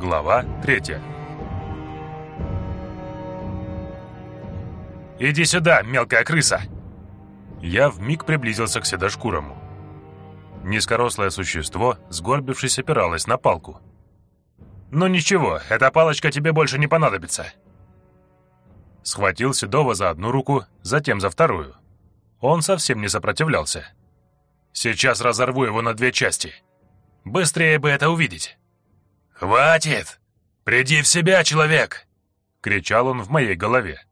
Глава третья. «Иди сюда, мелкая крыса!» Я вмиг приблизился к седошкурому. Низкорослое существо, сгорбившись, опиралось на палку. «Ну ничего, эта палочка тебе больше не понадобится!» Схватил Седова за одну руку, затем за вторую. Он совсем не сопротивлялся. «Сейчас разорву его на две части. Быстрее бы это увидеть!» «Хватит! Приди в себя, человек!» — кричал он в моей голове.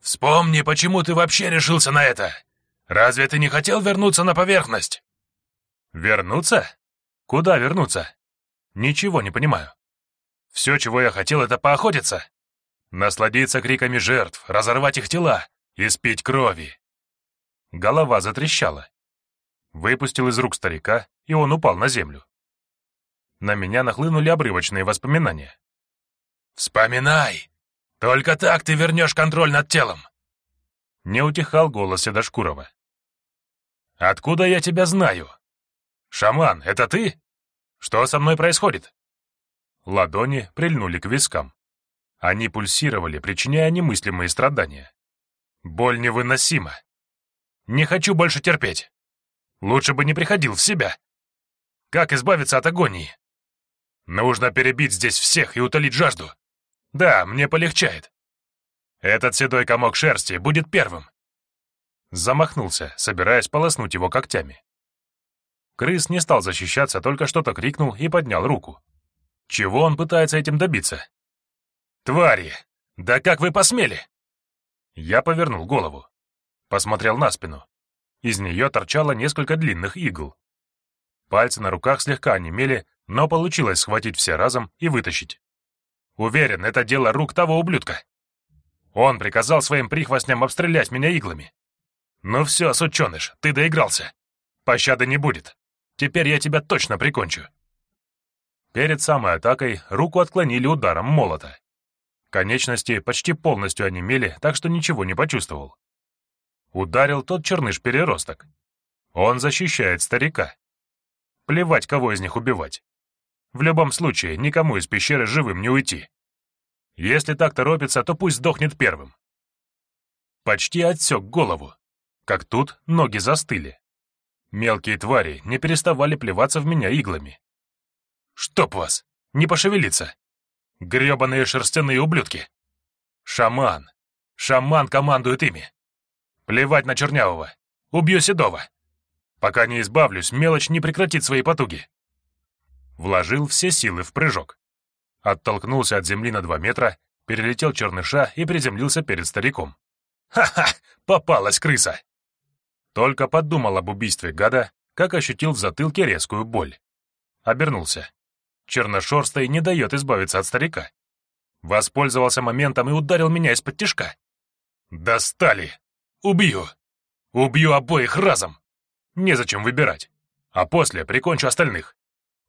«Вспомни, почему ты вообще решился на это! Разве ты не хотел вернуться на поверхность?» «Вернуться? Куда вернуться? Ничего не понимаю. Все, чего я хотел, это поохотиться. Насладиться криками жертв, разорвать их тела и спить крови». Голова затрещала. Выпустил из рук старика, и он упал на землю. На меня нахлынули обрывочные воспоминания. «Вспоминай! Только так ты вернешь контроль над телом!» Не утихал голос Седошкурова. «Откуда я тебя знаю? Шаман, это ты? Что со мной происходит?» Ладони прильнули к вискам. Они пульсировали, причиняя немыслимые страдания. Боль невыносима. Не хочу больше терпеть. Лучше бы не приходил в себя. Как избавиться от агонии? Нужно перебить здесь всех и утолить жажду. Да, мне полегчает. Этот седой комок шерсти будет первым. Замахнулся, собираясь полоснуть его когтями. Крыс не стал защищаться, только что-то крикнул и поднял руку. Чего он пытается этим добиться? «Твари! Да как вы посмели?» Я повернул голову. Посмотрел на спину. Из нее торчало несколько длинных игл. Пальцы на руках слегка онемели, но получилось схватить все разом и вытащить. Уверен, это дело рук того ублюдка. Он приказал своим прихвостням обстрелять меня иглами. Ну все, сученыш, ты доигрался. Пощады не будет. Теперь я тебя точно прикончу. Перед самой атакой руку отклонили ударом молота. Конечности почти полностью онемели, так что ничего не почувствовал. Ударил тот черныш-переросток. Он защищает старика. Плевать, кого из них убивать. В любом случае, никому из пещеры живым не уйти. Если так торопится, то пусть сдохнет первым. Почти отсек голову. Как тут ноги застыли. Мелкие твари не переставали плеваться в меня иглами. «Чтоб вас! Не пошевелиться! Гребаные шерстяные ублюдки! Шаман! Шаман командует ими! Плевать на Чернявого! Убью Седова! Пока не избавлюсь, мелочь не прекратит свои потуги!» Вложил все силы в прыжок. Оттолкнулся от земли на два метра, перелетел черныша и приземлился перед стариком. «Ха-ха! Попалась крыса!» Только подумал об убийстве гада, как ощутил в затылке резкую боль. Обернулся. Черношерстый не дает избавиться от старика. Воспользовался моментом и ударил меня из-под тишка. «Достали! Убью! Убью обоих разом! Незачем выбирать. А после прикончу остальных.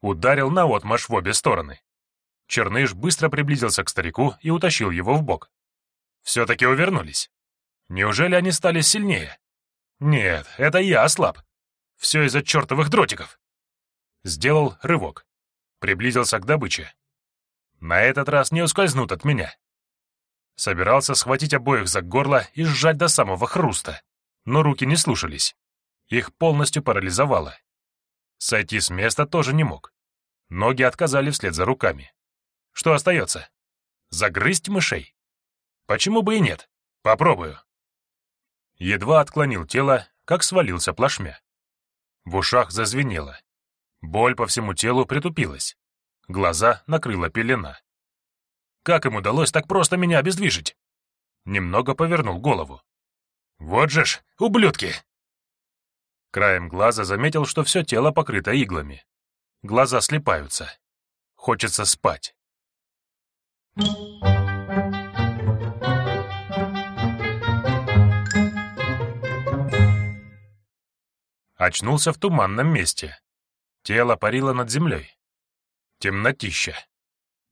Ударил наотмашь в обе стороны. Черныш быстро приблизился к старику и утащил его в бок. Все-таки увернулись. Неужели они стали сильнее? Нет, это я ослаб. Все из-за чертовых дротиков. Сделал рывок. Приблизился к добыче. На этот раз не ускользнут от меня. Собирался схватить обоих за горло и сжать до самого хруста, но руки не слушались. Их полностью парализовало. Сойти с места тоже не мог. Ноги отказали вслед за руками. Что остается? Загрызть мышей? Почему бы и нет? Попробую. Едва отклонил тело, как свалился плашмя. В ушах зазвенело. Боль по всему телу притупилась. Глаза накрыла пелена. Как им удалось так просто меня обездвижить? Немного повернул голову. Вот же ж, ублюдки! Краем глаза заметил, что все тело покрыто иглами. Глаза слепаются. Хочется спать. Очнулся в туманном месте. Тело парило над землей. Темнотища.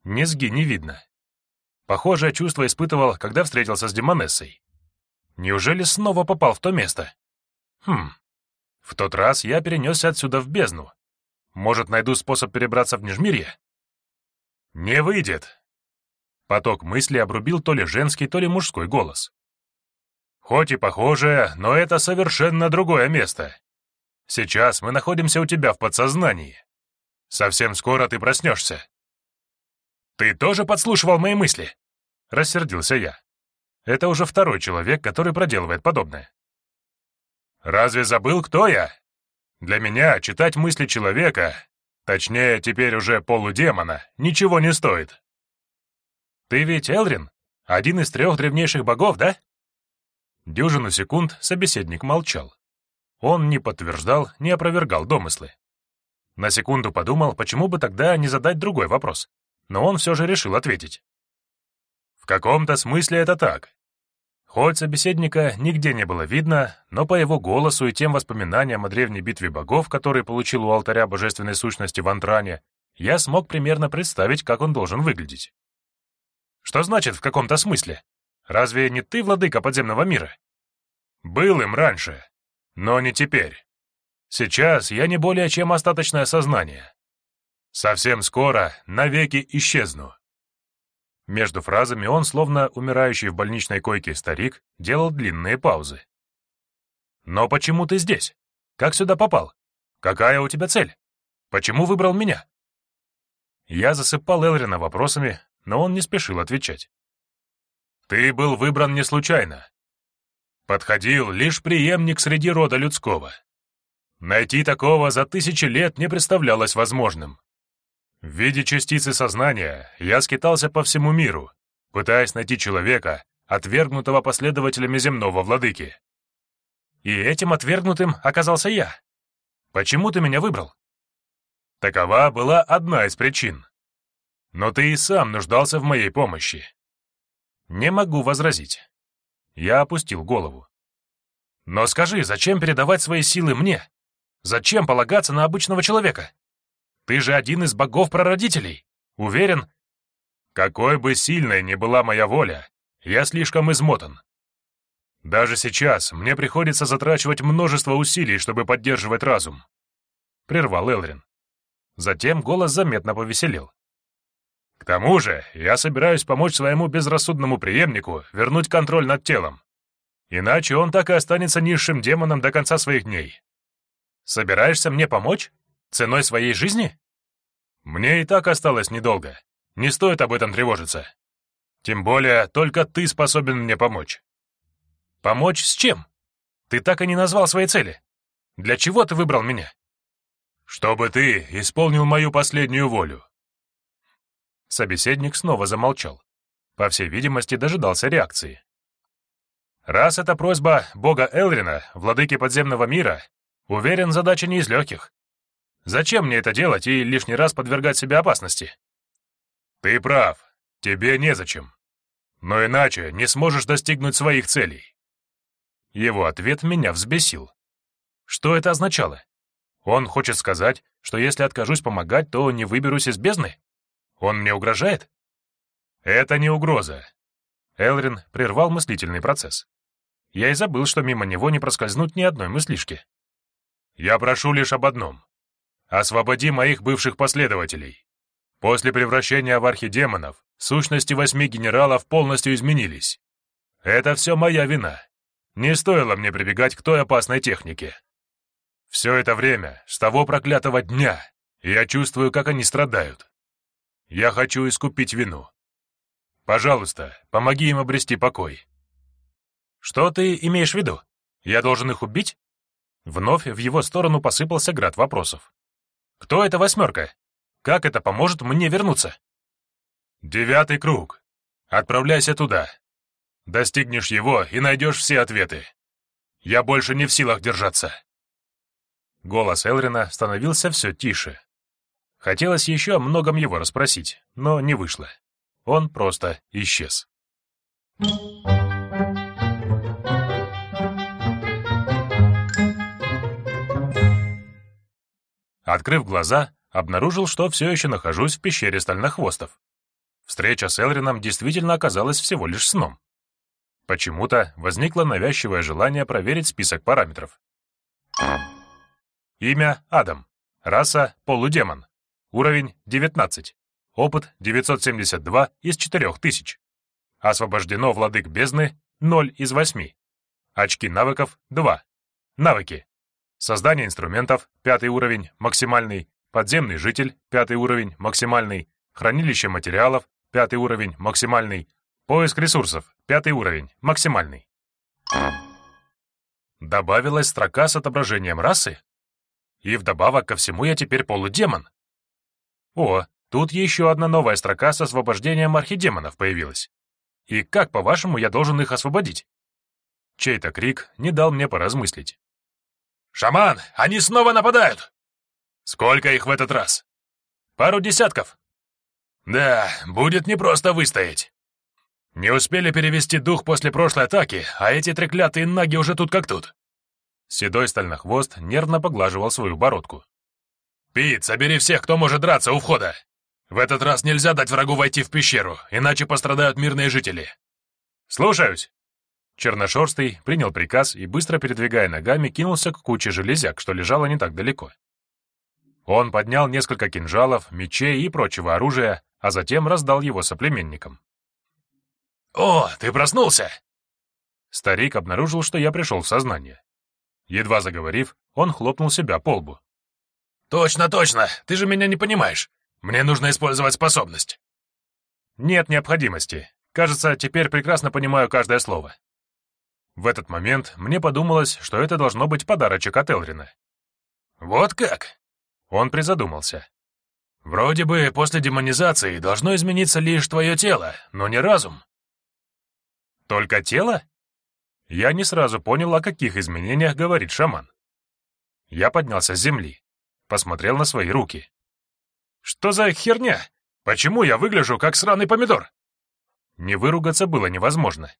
Низги не видно. Похожее чувство испытывал, когда встретился с Демонессой. Неужели снова попал в то место? Хм, в тот раз я перенесся отсюда в бездну. Может, найду способ перебраться в Нижмирье? «Не выйдет!» Поток мысли обрубил то ли женский, то ли мужской голос. «Хоть и похожее, но это совершенно другое место. Сейчас мы находимся у тебя в подсознании. Совсем скоро ты проснешься». «Ты тоже подслушивал мои мысли?» — рассердился я. Это уже второй человек, который проделывает подобное. «Разве забыл, кто я? Для меня читать мысли человека, точнее, теперь уже полудемона, ничего не стоит». «Ты ведь Элрин? Один из трех древнейших богов, да?» Дюжину секунд собеседник молчал. Он не подтверждал, не опровергал домыслы. На секунду подумал, почему бы тогда не задать другой вопрос, но он все же решил ответить. В каком-то смысле это так. Хоть собеседника нигде не было видно, но по его голосу и тем воспоминаниям о древней битве богов, который получил у алтаря божественной сущности в Антране, я смог примерно представить, как он должен выглядеть. Что значит «в каком-то смысле»? Разве не ты владыка подземного мира? Был им раньше, но не теперь. Сейчас я не более чем остаточное сознание. Совсем скоро навеки исчезну. Между фразами он, словно умирающий в больничной койке старик, делал длинные паузы. «Но почему ты здесь? Как сюда попал? Какая у тебя цель? Почему выбрал меня?» Я засыпал Элрина вопросами, но он не спешил отвечать. «Ты был выбран не случайно. Подходил лишь преемник среди рода людского. Найти такого за тысячи лет не представлялось возможным. В виде частицы сознания я скитался по всему миру, пытаясь найти человека, отвергнутого последователями земного владыки. И этим отвергнутым оказался я. Почему ты меня выбрал? Такова была одна из причин. Но ты и сам нуждался в моей помощи. Не могу возразить. Я опустил голову. Но скажи, зачем передавать свои силы мне? Зачем полагаться на обычного человека? Ты же один из богов-прародителей. Уверен? Какой бы сильной ни была моя воля, я слишком измотан. Даже сейчас мне приходится затрачивать множество усилий, чтобы поддерживать разум. Прервал Элрин. Затем голос заметно повеселел. К тому же, я собираюсь помочь своему безрассудному преемнику вернуть контроль над телом. Иначе он так и останется низшим демоном до конца своих дней. Собираешься мне помочь? Ценой своей жизни? Мне и так осталось недолго. Не стоит об этом тревожиться. Тем более, только ты способен мне помочь. Помочь с чем? Ты так и не назвал своей цели. Для чего ты выбрал меня? Чтобы ты исполнил мою последнюю волю. Собеседник снова замолчал. По всей видимости, дожидался реакции. Раз это просьба бога Элрина, владыки подземного мира, уверен, задача не из легких. Зачем мне это делать и лишний раз подвергать себя опасности? Ты прав, тебе незачем. Но иначе не сможешь достигнуть своих целей. Его ответ меня взбесил. Что это означало? Он хочет сказать, что если откажусь помогать, то не выберусь из бездны? Он мне угрожает? Это не угроза. Элрин прервал мыслительный процесс. Я и забыл, что мимо него не проскользнуть ни одной мыслишки. Я прошу лишь об одном. Освободи моих бывших последователей. После превращения в архидемонов сущности восьми генералов полностью изменились. Это все моя вина. Не стоило мне прибегать к той опасной технике. Все это время, с того проклятого дня, я чувствую, как они страдают. Я хочу искупить вину. Пожалуйста, помоги им обрести покой. Что ты имеешь в виду? Я должен их убить? Вновь в его сторону посыпался град вопросов. Кто эта восьмерка? Как это поможет мне вернуться? Девятый круг. Отправляйся туда. Достигнешь его и найдешь все ответы. Я больше не в силах держаться. Голос Элрина становился все тише. Хотелось еще о многом его расспросить, но не вышло. Он просто исчез. Открыв глаза, обнаружил, что все еще нахожусь в пещере стальнохвостов. Встреча с Элрином действительно оказалась всего лишь сном. Почему-то возникло навязчивое желание проверить список параметров. Имя — Адам. Раса — полудемон. Уровень — 19. Опыт 972 из 4000. Освобождено владык бездны 0 из 8. Очки навыков 2. Навыки. Создание инструментов, пятый уровень, максимальный. Подземный житель, пятый уровень, максимальный. Хранилище материалов, пятый уровень, максимальный. Поиск ресурсов, пятый уровень, максимальный. Добавилась строка с отображением расы? И вдобавок ко всему я теперь полудемон. О, тут еще одна новая строка с освобождением архидемонов появилась. И как, по-вашему, я должен их освободить? Чей-то крик не дал мне поразмыслить. «Шаман, они снова нападают!» «Сколько их в этот раз?» «Пару десятков». «Да, будет непросто выстоять. Не успели перевести дух после прошлой атаки, а эти треклятые наги уже тут как тут». Седой стальнохвост нервно поглаживал свою бородку. «Пит, собери всех, кто может драться у входа. В этот раз нельзя дать врагу войти в пещеру, иначе пострадают мирные жители». «Слушаюсь!» Черношерстый принял приказ и, быстро передвигая ногами, кинулся к куче железяк, что лежало не так далеко. Он поднял несколько кинжалов, мечей и прочего оружия, а затем раздал его соплеменникам. «О, ты проснулся!» Старик обнаружил, что я пришел в сознание. Едва заговорив, он хлопнул себя по лбу. «Точно, точно! Ты же меня не понимаешь! Мне нужно использовать способность!» «Нет необходимости. Кажется, теперь прекрасно понимаю каждое слово». В этот момент мне подумалось, что это должно быть подарочек от Элрина. «Вот как?» Он призадумался. «Вроде бы после демонизации должно измениться лишь твое тело, но не разум». «Только тело?» Я не сразу понял, о каких изменениях говорит шаман. Я поднялся с земли, посмотрел на свои руки. «Что за херня? Почему я выгляжу как сраный помидор?» Не выругаться было невозможно.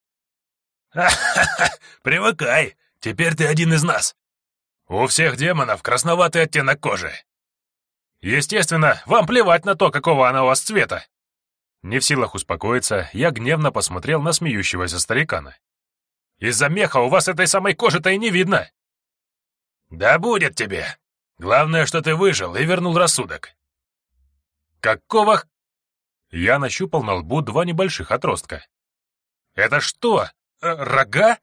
«Ха-ха-ха! Привыкай! Теперь ты один из нас! У всех демонов красноватый оттенок кожи!» «Естественно, вам плевать на то, какого она у вас цвета!» Не в силах успокоиться, я гневно посмотрел на смеющегося старикана. «Из-за меха у вас этой самой кожи-то и не видно!» «Да будет тебе! Главное, что ты выжил и вернул рассудок!» «Какого...» Я нащупал на лбу два небольших отростка. «Это что, рога?»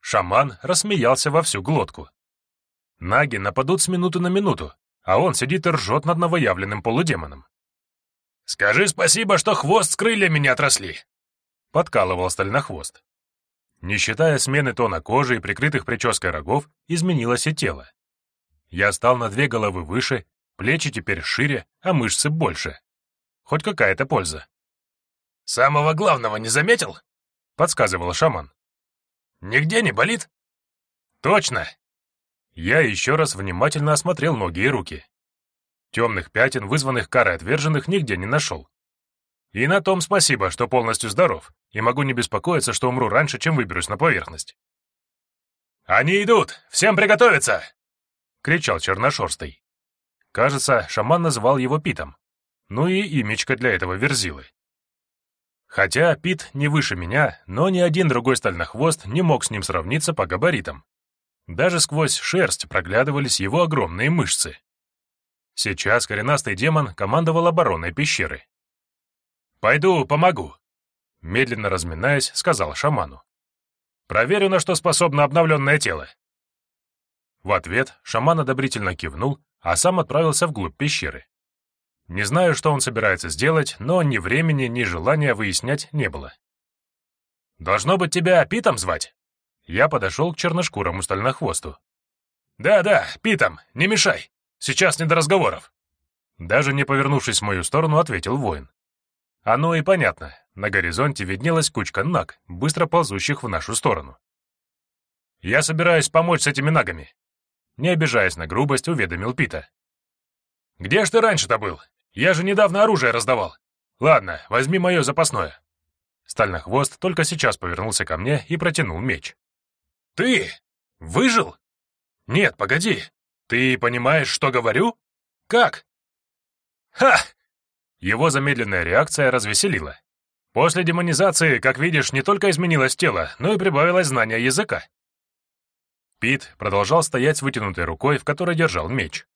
Шаман рассмеялся во всю глотку. Наги нападут с минуты на минуту, а он сидит и ржет над новоявленным полудемоном. «Скажи спасибо, что хвост с крыльями не отросли!» — подкалывал стальнохвост. Не считая смены тона кожи и прикрытых прической рогов, изменилось и тело. Я стал на две головы выше, плечи теперь шире, а мышцы больше. Хоть какая-то польза. «Самого главного не заметил?» Подсказывал шаман. «Нигде не болит?» «Точно!» Я еще раз внимательно осмотрел ноги и руки. Темных пятен, вызванных карой отверженных, нигде не нашел. И на том спасибо, что полностью здоров, и могу не беспокоиться, что умру раньше, чем выберусь на поверхность. «Они идут! Всем приготовиться!» — кричал черношерстый. Кажется, шаман называл его Питом. Ну и имечко для этого верзилы. Хотя Пит не выше меня, но ни один другой стальнохвост не мог с ним сравниться по габаритам. Даже сквозь шерсть проглядывались его огромные мышцы. Сейчас коренастый демон командовал обороной пещеры. «Пойду, помогу», — медленно разминаясь, сказал шаману. «Проверю, на что способно обновленное тело». В ответ шаман одобрительно кивнул, а сам отправился вглубь пещеры. Не знаю, что он собирается сделать, но ни времени, ни желания выяснять не было. «Должно быть, тебя Питом звать?» Я подошел к черношкурому стальнохвосту. «Да-да, Питом, не мешай. Сейчас не до разговоров». Даже не повернувшись в мою сторону, ответил воин. Оно и понятно. На горизонте виднелась кучка наг, быстро ползущих в нашу сторону. «Я собираюсь помочь с этими нагами», не обижаясь на грубость, уведомил Пита. «Где ж ты раньше-то был? Я же недавно оружие раздавал. Ладно, возьми мое запасное». Стальнохвост только сейчас повернулся ко мне и протянул меч. «Ты? Выжил? Нет, погоди. Ты понимаешь, что говорю? Как?» «Ха!» Его замедленная реакция развеселила. После демонизации, как видишь, не только изменилось тело, но и прибавилось знание языка. Пит продолжал стоять с вытянутой рукой, в которой держал меч.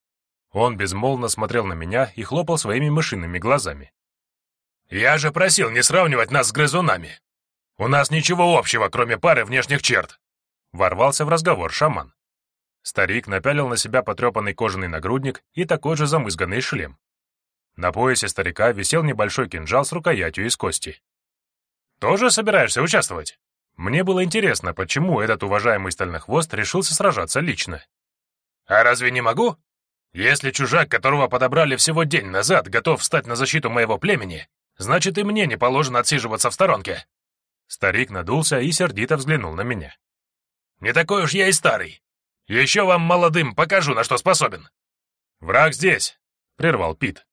Он безмолвно смотрел на меня и хлопал своими мышиными глазами. «Я же просил не сравнивать нас с грызунами. У нас ничего общего, кроме пары внешних черт!» Ворвался в разговор шаман. Старик напялил на себя потрепанный кожаный нагрудник и такой же замызганный шлем. На поясе старика висел небольшой кинжал с рукоятью из кости. «Тоже собираешься участвовать?» Мне было интересно, почему этот уважаемый стальнохвост решился сражаться лично. «А разве не могу? Если чужак, которого подобрали всего день назад, готов встать на защиту моего племени, значит и мне не положено отсиживаться в сторонке». Старик надулся и сердито взглянул на меня. «Не такой уж я и старый. Еще вам, молодым, покажу, на что способен». «Враг здесь», — прервал Пит.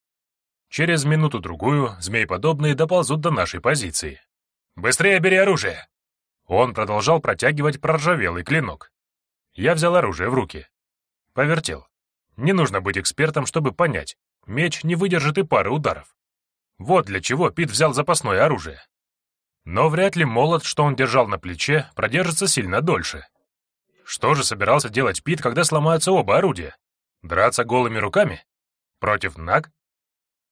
Через минуту-другую змей-подобные доползут до нашей позиции. «Быстрее бери оружие!» Он продолжал протягивать проржавелый клинок. Я взял оружие в руки. Повертел. Не нужно быть экспертом, чтобы понять. Меч не выдержит и пары ударов. Вот для чего Пит взял запасное оружие. Но вряд ли молот, что он держал на плече, продержится сильно дольше. Что же собирался делать Пит, когда сломаются оба орудия? Драться голыми руками? Против наг?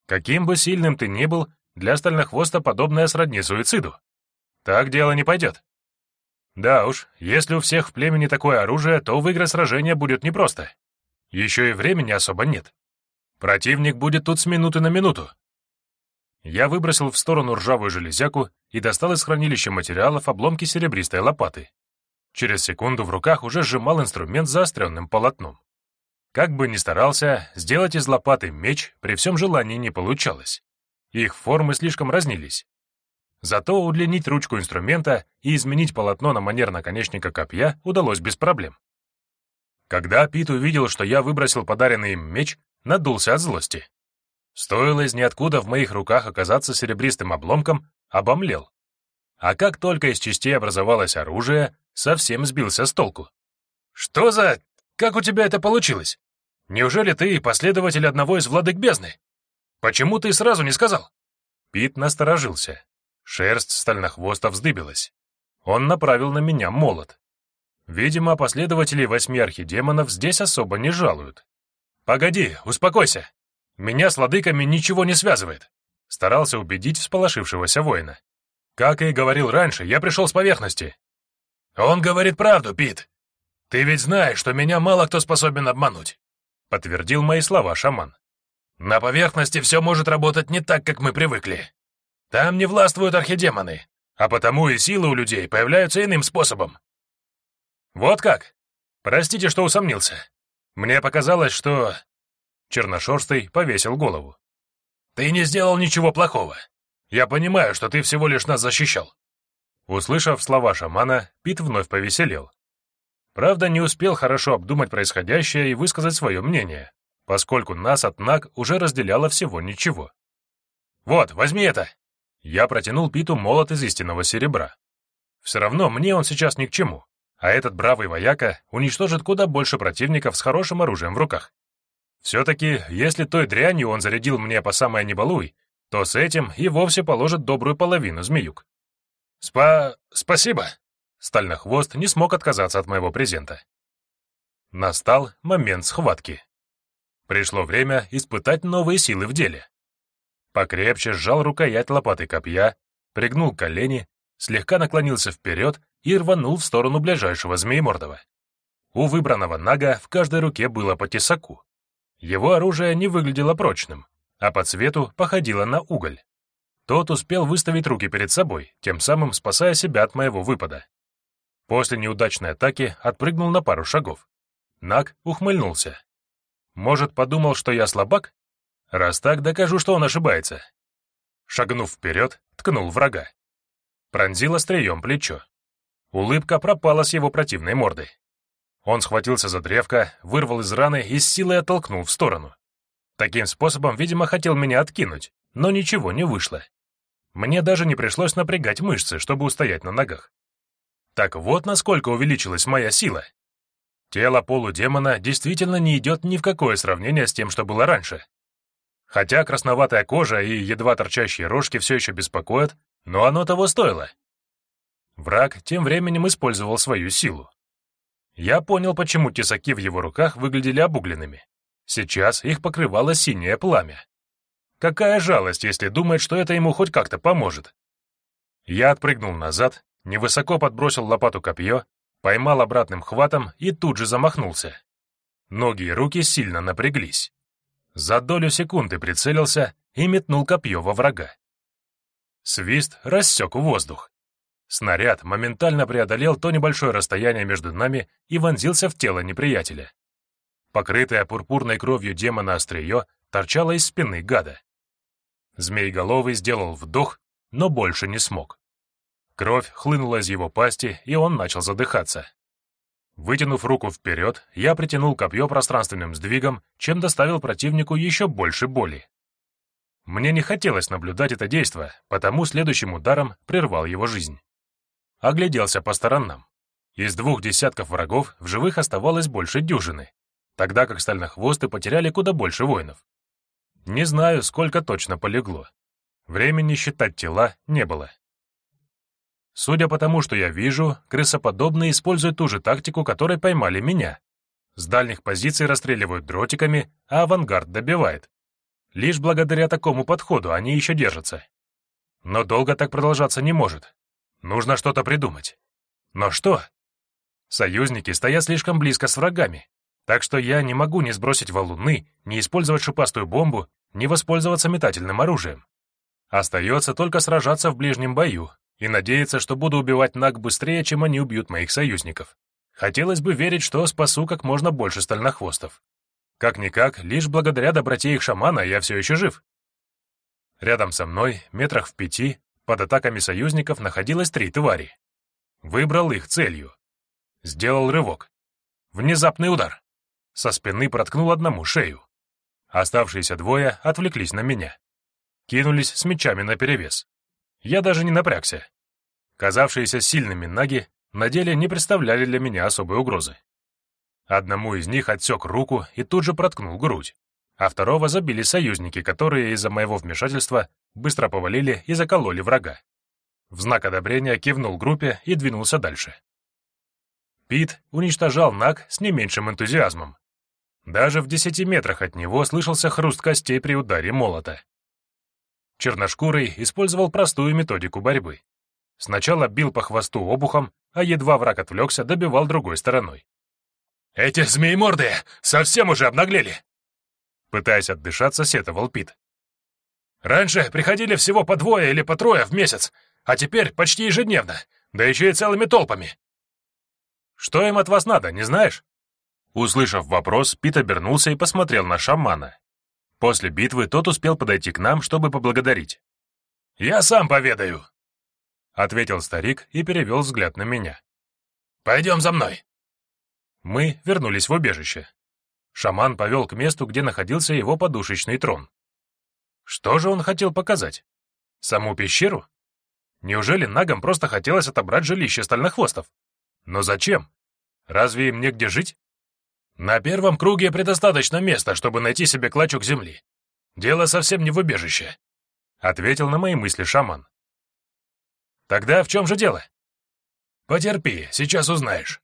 Каким бы сильным ты ни был, для стальнохвоста подобное сродни суициду. Так дело не пойдет. Да уж, если у всех в племени такое оружие, то выиграть сражение будет непросто. Еще и времени особо нет. Противник будет тут с минуты на минуту. Я выбросил в сторону ржавую железяку и достал из хранилища материалов обломки серебристой лопаты. Через секунду в руках уже сжимал инструмент с заостренным полотном. Как бы ни старался, сделать из лопаты меч при всем желании не получалось. Их формы слишком разнились. Зато удлинить ручку инструмента и изменить полотно на манер наконечника копья удалось без проблем. Когда Пит увидел, что я выбросил подаренный им меч, надулся от злости. Стоило из ниоткуда в моих руках оказаться серебристым обломком, обомлел. А как только из частей образовалось оружие, совсем сбился с толку. «Что за... Как у тебя это получилось? Неужели ты последователь одного из владык бездны? Почему ты сразу не сказал?» Пит насторожился. Шерсть стальнохвоста вздыбилась. Он направил на меня молот. Видимо, последователей восьми архидемонов здесь особо не жалуют. «Погоди, успокойся. Меня с ладыками ничего не связывает», — старался убедить всполошившегося воина. «Как и говорил раньше, я пришел с поверхности». «Он говорит правду, Пит. Ты ведь знаешь, что меня мало кто способен обмануть», — подтвердил мои слова шаман. «На поверхности все может работать не так, как мы привыкли. Там не властвуют архидемоны, а потому и силы у людей появляются иным способом. Вот как? Простите, что усомнился. Мне показалось, что... Черношерстый повесил голову. Ты не сделал ничего плохого. Я понимаю, что ты всего лишь нас защищал. Услышав слова шамана, Пит вновь повеселел. Правда, не успел хорошо обдумать происходящее и высказать свое мнение, поскольку нас от Наг уже разделяло всего ничего. «Вот, возьми это!» Я протянул Питу молот из истинного серебра. Все равно мне он сейчас ни к чему, а этот бравый вояка уничтожит куда больше противников с хорошим оружием в руках. Все-таки, если той дрянью он зарядил мне по самое небалуй, то с этим и вовсе положит добрую половину змеюк. «Спа... спасибо!» Стальнохвост не смог отказаться от моего презента. Настал момент схватки. Пришло время испытать новые силы в деле покрепче сжал рукоять лопаты копья, пригнул колени, слегка наклонился вперед и рванул в сторону ближайшего змеемордого. У выбранного нага в каждой руке было по тесаку. Его оружие не выглядело прочным, а по цвету походило на уголь. Тот успел выставить руки перед собой, тем самым спасая себя от моего выпада. После неудачной атаки отпрыгнул на пару шагов. Наг ухмыльнулся. Может, подумал, что я слабак? Раз так, докажу, что он ошибается. Шагнув вперед, ткнул врага. Пронзил острием плечо. Улыбка пропала с его противной морды. Он схватился за древко, вырвал из раны и с силой оттолкнул в сторону. Таким способом, видимо, хотел меня откинуть, но ничего не вышло. Мне даже не пришлось напрягать мышцы, чтобы устоять на ногах. Так вот насколько увеличилась моя сила. Тело полудемона действительно не идет ни в какое сравнение с тем, что было раньше. Хотя красноватая кожа и едва торчащие рожки все еще беспокоят, но оно того стоило. Враг тем временем использовал свою силу. Я понял, почему тесаки в его руках выглядели обугленными. Сейчас их покрывало синее пламя. Какая жалость, если думает, что это ему хоть как-то поможет. Я отпрыгнул назад, невысоко подбросил лопату копье, поймал обратным хватом и тут же замахнулся. Ноги и руки сильно напряглись. За долю секунды прицелился и метнул копье во врага. Свист рассек воздух. Снаряд моментально преодолел то небольшое расстояние между нами и вонзился в тело неприятеля. Покрытое пурпурной кровью демона острие торчало из спины гада. Змееголовый сделал вдох, но больше не смог. Кровь хлынула из его пасти, и он начал задыхаться. Вытянув руку вперед, я притянул копье пространственным сдвигом, чем доставил противнику еще больше боли. Мне не хотелось наблюдать это действо, потому следующим ударом прервал его жизнь. Огляделся по сторонам. Из двух десятков врагов в живых оставалось больше дюжины, тогда как стальнохвосты потеряли куда больше воинов. Не знаю, сколько точно полегло. Времени считать тела не было. Судя по тому, что я вижу, крысоподобные используют ту же тактику, которой поймали меня. С дальних позиций расстреливают дротиками, а авангард добивает. Лишь благодаря такому подходу они еще держатся. Но долго так продолжаться не может. Нужно что-то придумать. Но что? Союзники стоят слишком близко с врагами, так что я не могу ни сбросить валуны, ни использовать шипастую бомбу, ни воспользоваться метательным оружием. Остается только сражаться в ближнем бою, и надеяться, что буду убивать Наг быстрее, чем они убьют моих союзников. Хотелось бы верить, что спасу как можно больше стальнохвостов. Как-никак, лишь благодаря доброте их шамана я все еще жив. Рядом со мной, метрах в пяти, под атаками союзников находилось три твари. Выбрал их целью. Сделал рывок. Внезапный удар. Со спины проткнул одному шею. Оставшиеся двое отвлеклись на меня. Кинулись с мечами наперевес. Я даже не напрягся. Казавшиеся сильными наги на деле не представляли для меня особой угрозы. Одному из них отсек руку и тут же проткнул грудь, а второго забили союзники, которые из-за моего вмешательства быстро повалили и закололи врага. В знак одобрения кивнул группе и двинулся дальше. Пит уничтожал Наг с не меньшим энтузиазмом. Даже в десяти метрах от него слышался хруст костей при ударе молота. Черношкурый использовал простую методику борьбы. Сначала бил по хвосту обухом, а едва враг отвлекся, добивал другой стороной. «Эти змеи-морды совсем уже обнаглели!» Пытаясь отдышаться, сетовал Пит. «Раньше приходили всего по двое или по трое в месяц, а теперь почти ежедневно, да еще и целыми толпами». «Что им от вас надо, не знаешь?» Услышав вопрос, Пит обернулся и посмотрел на шамана. После битвы тот успел подойти к нам, чтобы поблагодарить. «Я сам поведаю», — ответил старик и перевел взгляд на меня. «Пойдем за мной». Мы вернулись в убежище. Шаман повел к месту, где находился его подушечный трон. Что же он хотел показать? Саму пещеру? Неужели нагам просто хотелось отобрать жилище стальнохвостов? Но зачем? Разве им негде жить? На первом круге предостаточно места, чтобы найти себе клочок земли. Дело совсем не в убежище», — ответил на мои мысли шаман. «Тогда в чем же дело?» «Потерпи, сейчас узнаешь».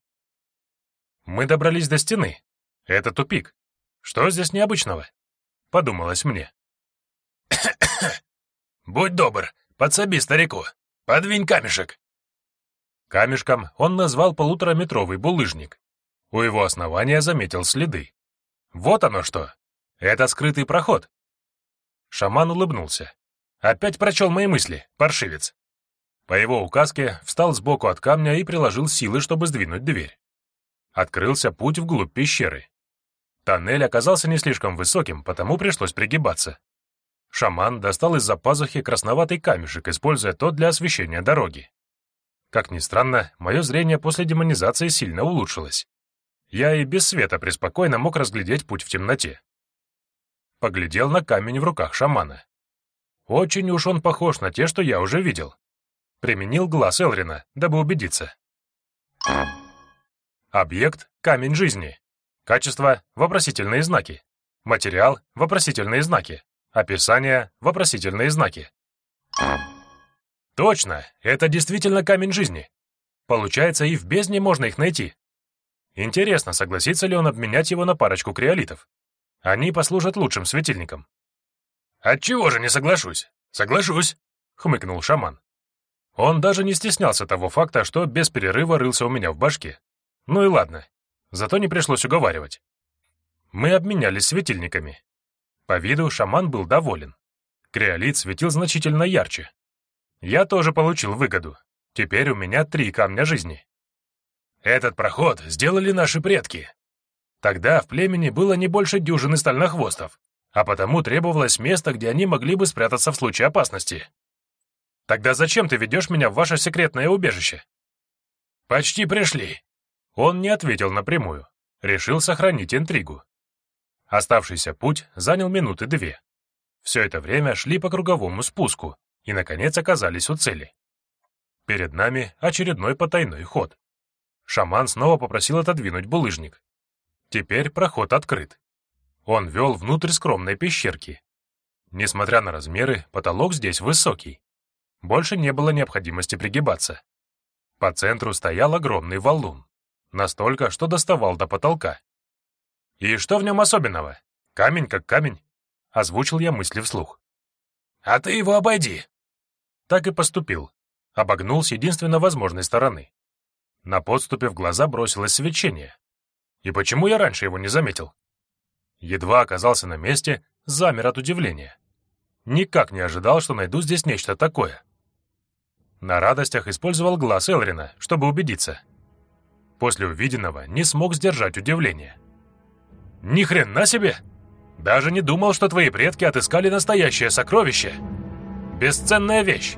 Мы добрались до стены. Это тупик. Что здесь необычного? Подумалось мне. «Будь добр, подсоби старику. Подвинь камешек». Камешком он назвал полутораметровый булыжник. У его основания заметил следы. Вот оно что. Это скрытый проход. Шаман улыбнулся. Опять прочел мои мысли, паршивец. По его указке встал сбоку от камня и приложил силы, чтобы сдвинуть дверь. Открылся путь вглубь пещеры. Тоннель оказался не слишком высоким, потому пришлось пригибаться. Шаман достал из-за пазухи красноватый камешек, используя тот для освещения дороги. Как ни странно, мое зрение после демонизации сильно улучшилось. Я и без света преспокойно мог разглядеть путь в темноте. Поглядел на камень в руках шамана. Очень уж он похож на те, что я уже видел. Применил глаз Элрина, дабы убедиться. Объект — камень жизни. Качество — вопросительные знаки. Материал — вопросительные знаки. Описание — вопросительные знаки. Точно, это действительно камень жизни. Получается, и в бездне можно их найти. Интересно, согласится ли он обменять его на парочку криолитов? Они послужат лучшим светильником. «Отчего же не соглашусь? Соглашусь!» — хмыкнул шаман. Он даже не стеснялся того факта, что без перерыва рылся у меня в башке. Ну и ладно, зато не пришлось уговаривать. Мы обменялись светильниками. По виду шаман был доволен. Креолит светил значительно ярче. Я тоже получил выгоду. Теперь у меня три камня жизни. Этот проход сделали наши предки. Тогда в племени было не больше дюжины стальнохвостов, а потому требовалось место, где они могли бы спрятаться в случае опасности. Тогда зачем ты ведешь меня в ваше секретное убежище? Почти пришли. Он не ответил напрямую, решил сохранить интригу. Оставшийся путь занял минуты две. Все это время шли по круговому спуску и, наконец, оказались у цели. Перед нами очередной потайной ход. Шаман снова попросил отодвинуть булыжник. Теперь проход открыт. Он вел внутрь скромной пещерки. Несмотря на размеры, потолок здесь высокий. Больше не было необходимости пригибаться. По центру стоял огромный валун. Настолько, что доставал до потолка. «И что в нем особенного? Камень как камень», — озвучил я мысли вслух. «А ты его обойди». Так и поступил. Обогнул с единственно возможной стороны. На подступе в глаза бросилось свечение. И почему я раньше его не заметил? Едва оказался на месте, замер от удивления. Никак не ожидал, что найду здесь нечто такое. На радостях использовал глаз Элрина, чтобы убедиться. После увиденного не смог сдержать удивление. «Ни хрена себе! Даже не думал, что твои предки отыскали настоящее сокровище! Бесценная вещь!